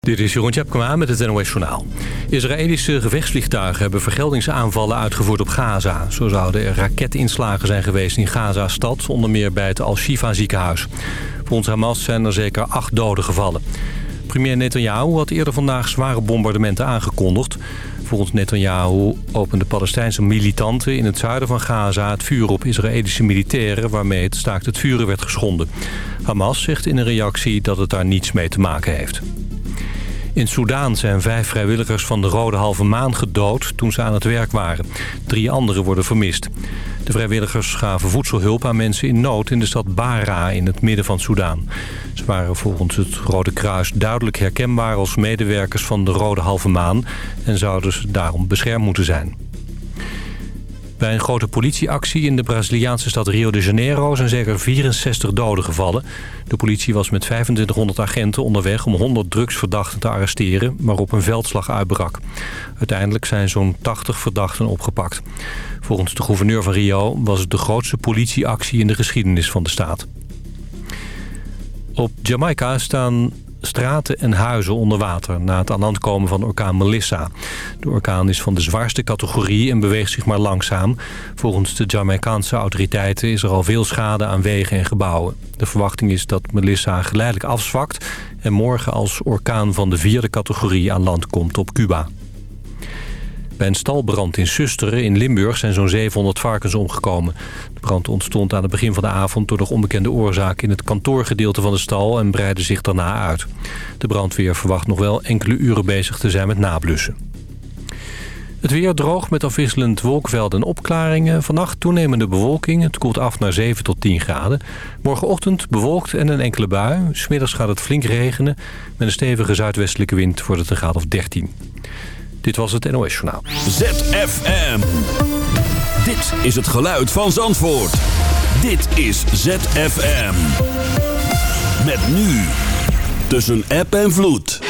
Dit is Jeroen Tjepkema met het NOS Journaal. Israëlische gevechtsvliegtuigen hebben vergeldingsaanvallen uitgevoerd op Gaza. Zo zouden er raketinslagen zijn geweest in Gaza-stad... onder meer bij het Al-Shifa ziekenhuis. Volgens Hamas zijn er zeker acht doden gevallen. Premier Netanyahu had eerder vandaag zware bombardementen aangekondigd. Volgens Netanyahu openden Palestijnse militanten in het zuiden van Gaza... het vuur op Israëlische militairen waarmee het staakt het vuren werd geschonden. Hamas zegt in een reactie dat het daar niets mee te maken heeft. In Soedan zijn vijf vrijwilligers van de Rode Halve Maan gedood toen ze aan het werk waren. Drie anderen worden vermist. De vrijwilligers gaven voedselhulp aan mensen in nood in de stad Bara in het midden van Soedan. Ze waren volgens het Rode Kruis duidelijk herkenbaar als medewerkers van de Rode Halve Maan... en zouden ze daarom beschermd moeten zijn. Bij een grote politieactie in de Braziliaanse stad Rio de Janeiro zijn zeker 64 doden gevallen. De politie was met 2500 agenten onderweg om 100 drugsverdachten te arresteren, waarop een veldslag uitbrak. Uiteindelijk zijn zo'n 80 verdachten opgepakt. Volgens de gouverneur van Rio was het de grootste politieactie in de geschiedenis van de staat. Op Jamaica staan straten en huizen onder water... na het aan land komen van orkaan Melissa. De orkaan is van de zwaarste categorie en beweegt zich maar langzaam. Volgens de Jamaicaanse autoriteiten is er al veel schade aan wegen en gebouwen. De verwachting is dat Melissa geleidelijk afzwakt... en morgen als orkaan van de vierde categorie aan land komt op Cuba. Bij een stalbrand in Susteren in Limburg zijn zo'n 700 varkens omgekomen. De brand ontstond aan het begin van de avond door nog onbekende oorzaak in het kantoorgedeelte van de stal en breidde zich daarna uit. De brandweer verwacht nog wel enkele uren bezig te zijn met nablussen. Het weer droog met afwisselend wolkvelden en opklaringen. Vannacht toenemende bewolking. Het koelt af naar 7 tot 10 graden. Morgenochtend bewolkt en een enkele bui. Smiddags gaat het flink regenen. Met een stevige zuidwestelijke wind wordt het een graad of 13. Dit was het NOS Journaal. ZFM. Dit is het geluid van Zandvoort. Dit is ZFM. Met nu. Tussen app en vloed.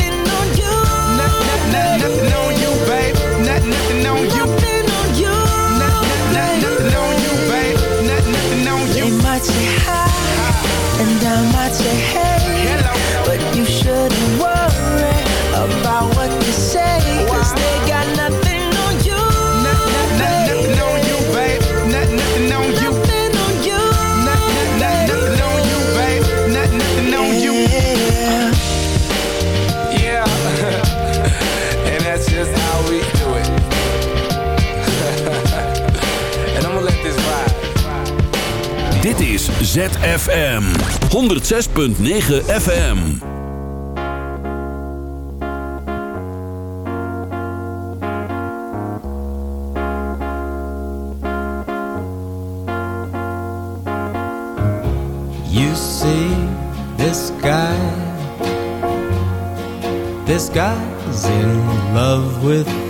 ZFM 106.9 FM. You see this guy. This guy's in love with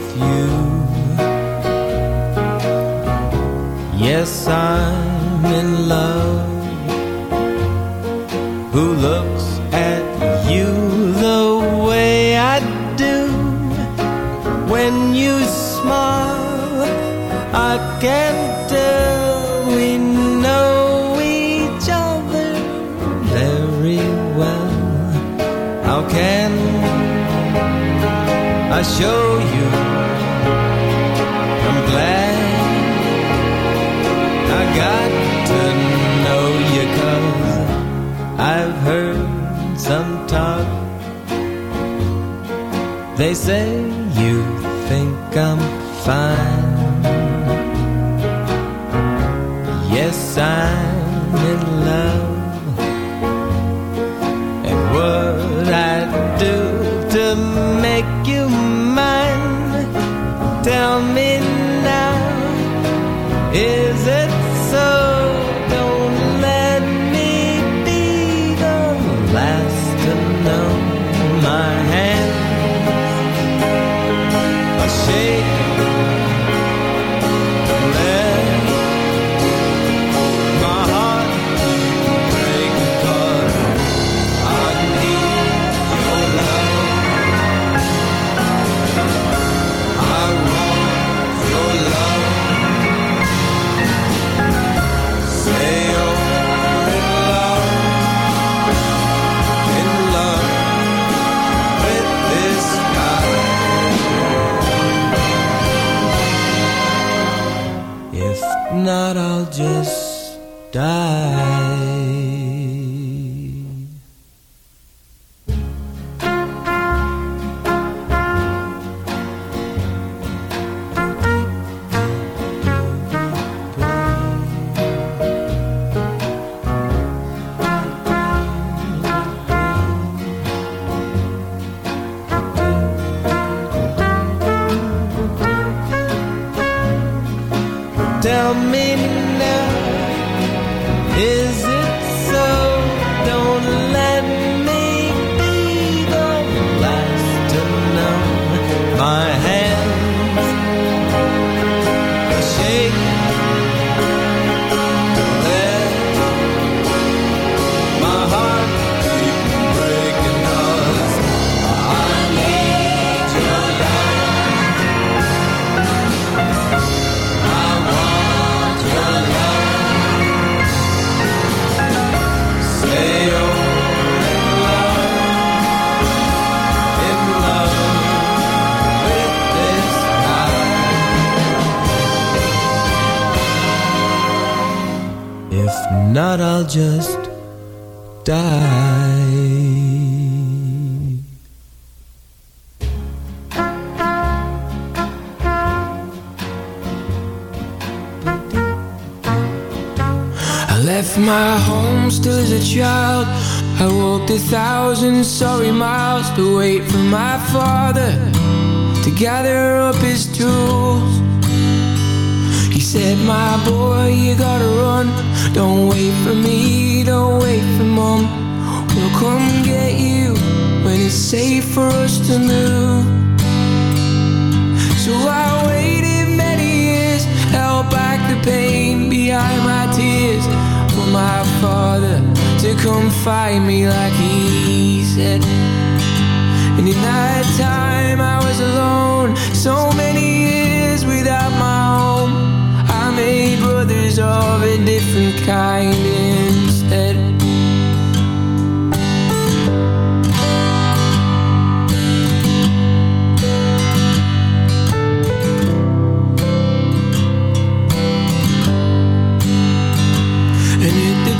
they say you think I'm fine. Yes, I'm in love.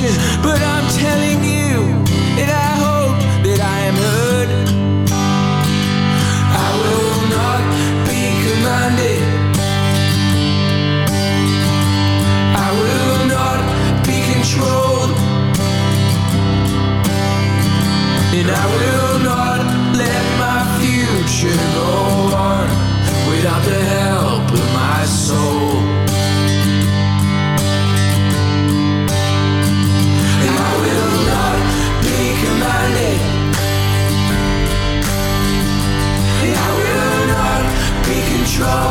ocean, but I'm telling you and I hope that I am heard. I will not be commanded. I will not be controlled. And I will control.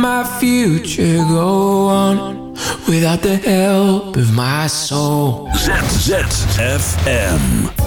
my future go on without the help of my soul. ZZFM.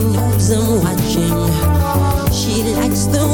news I'm watching. She likes the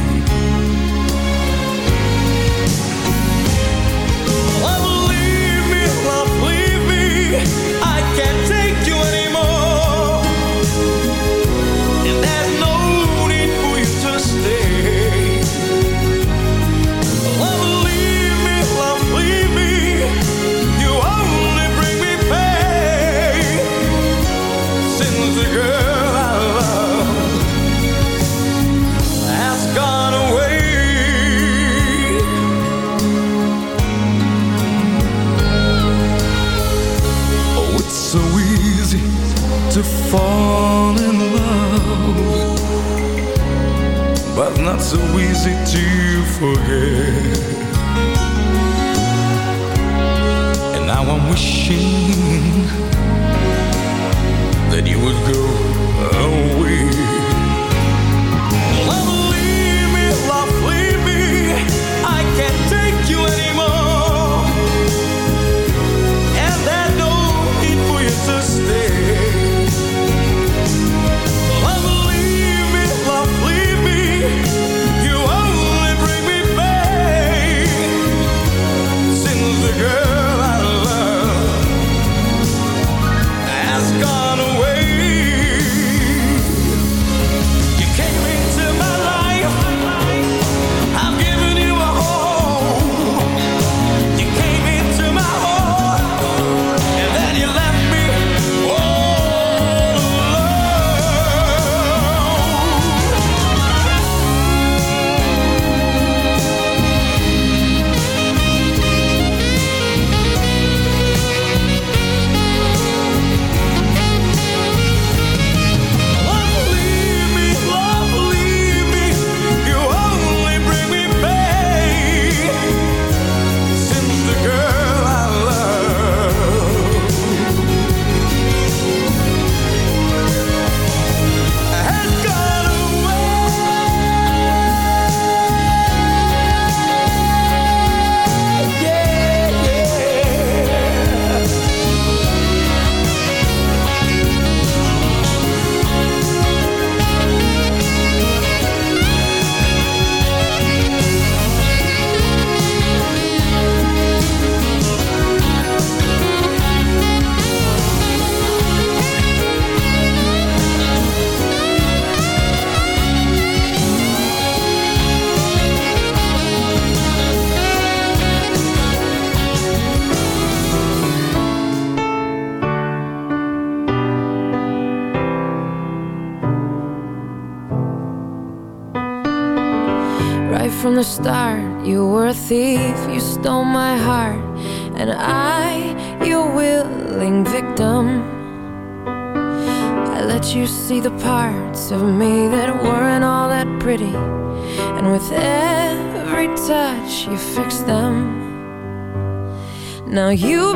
you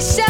He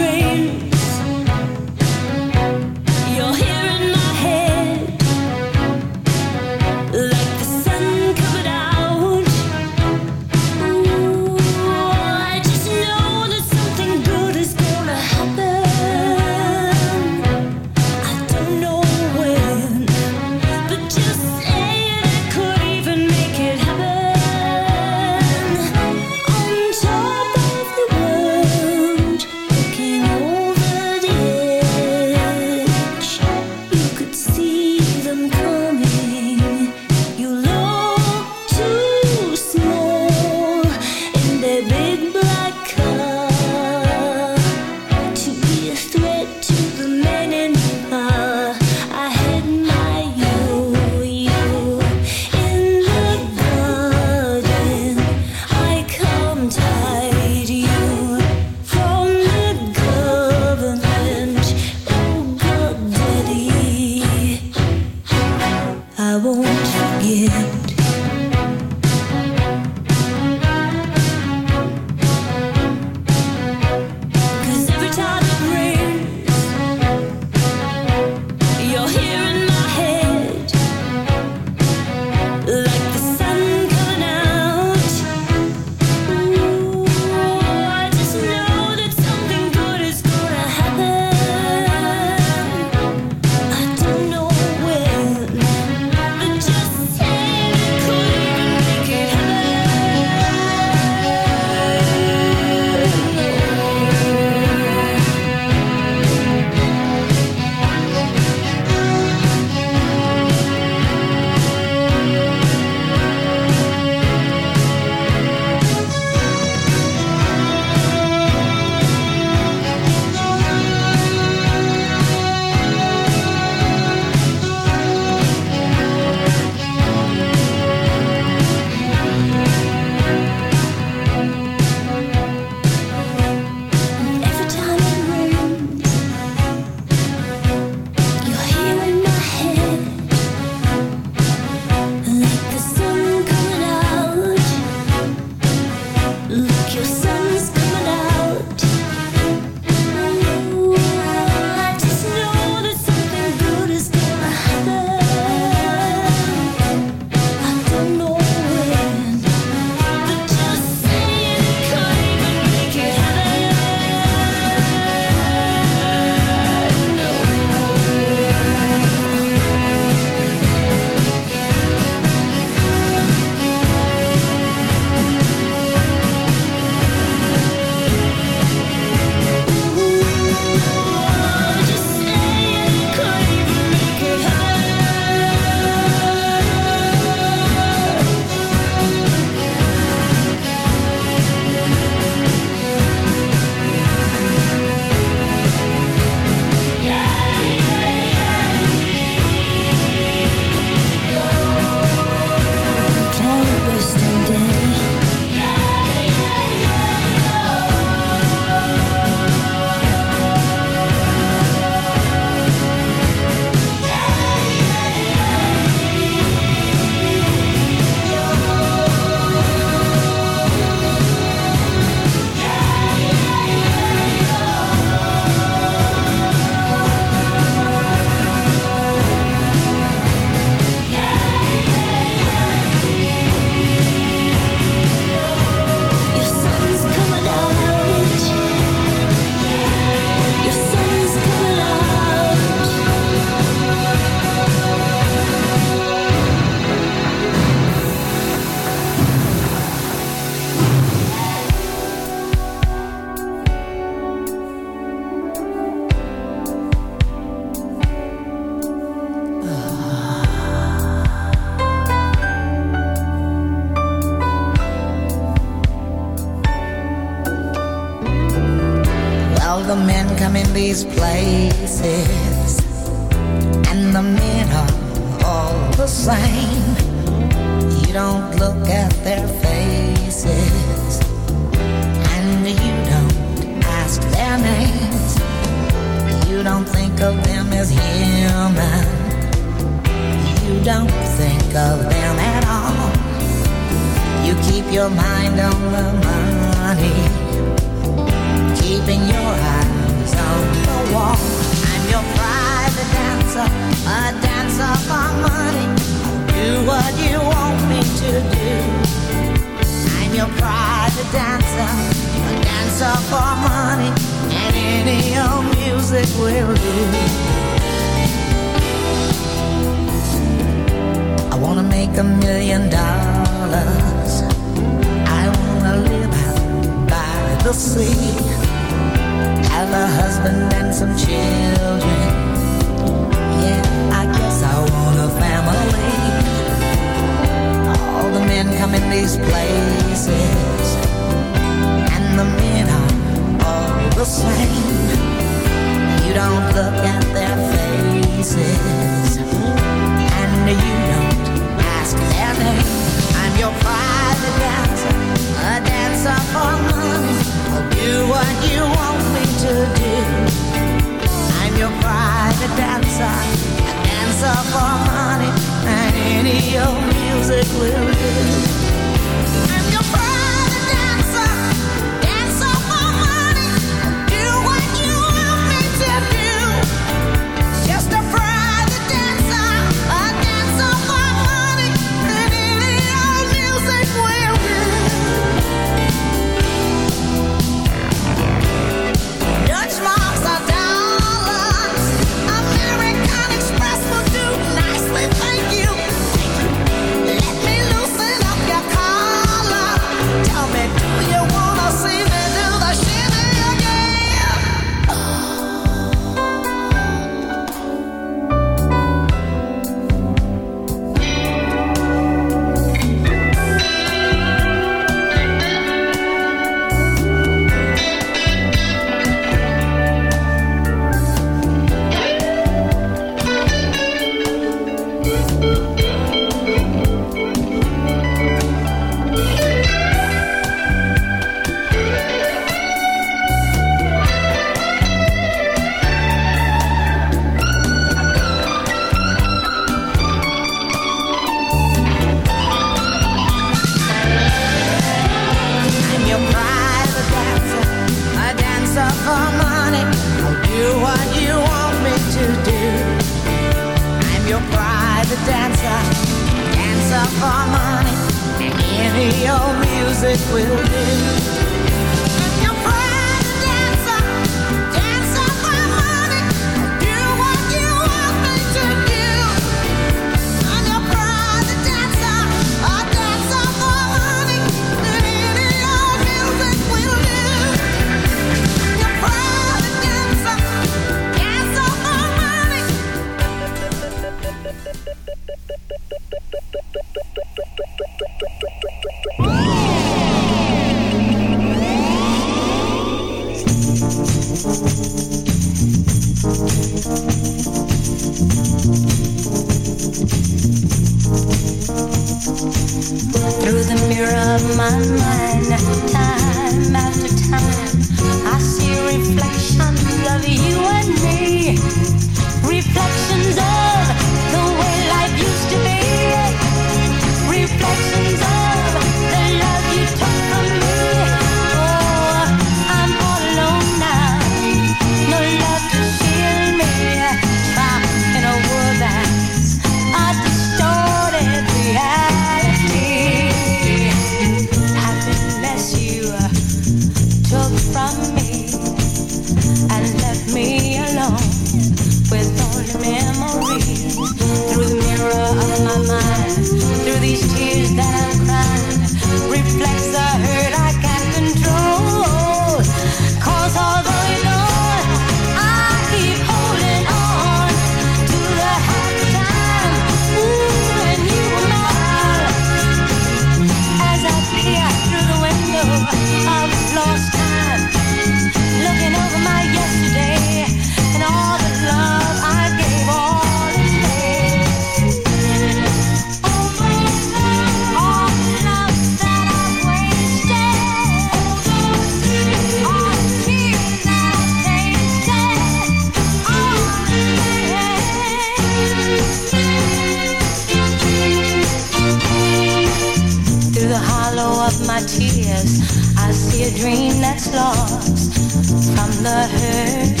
the hurt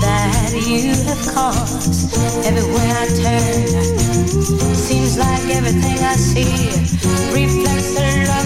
that you have caused. Everywhere I turn, seems like everything I see reflects the love.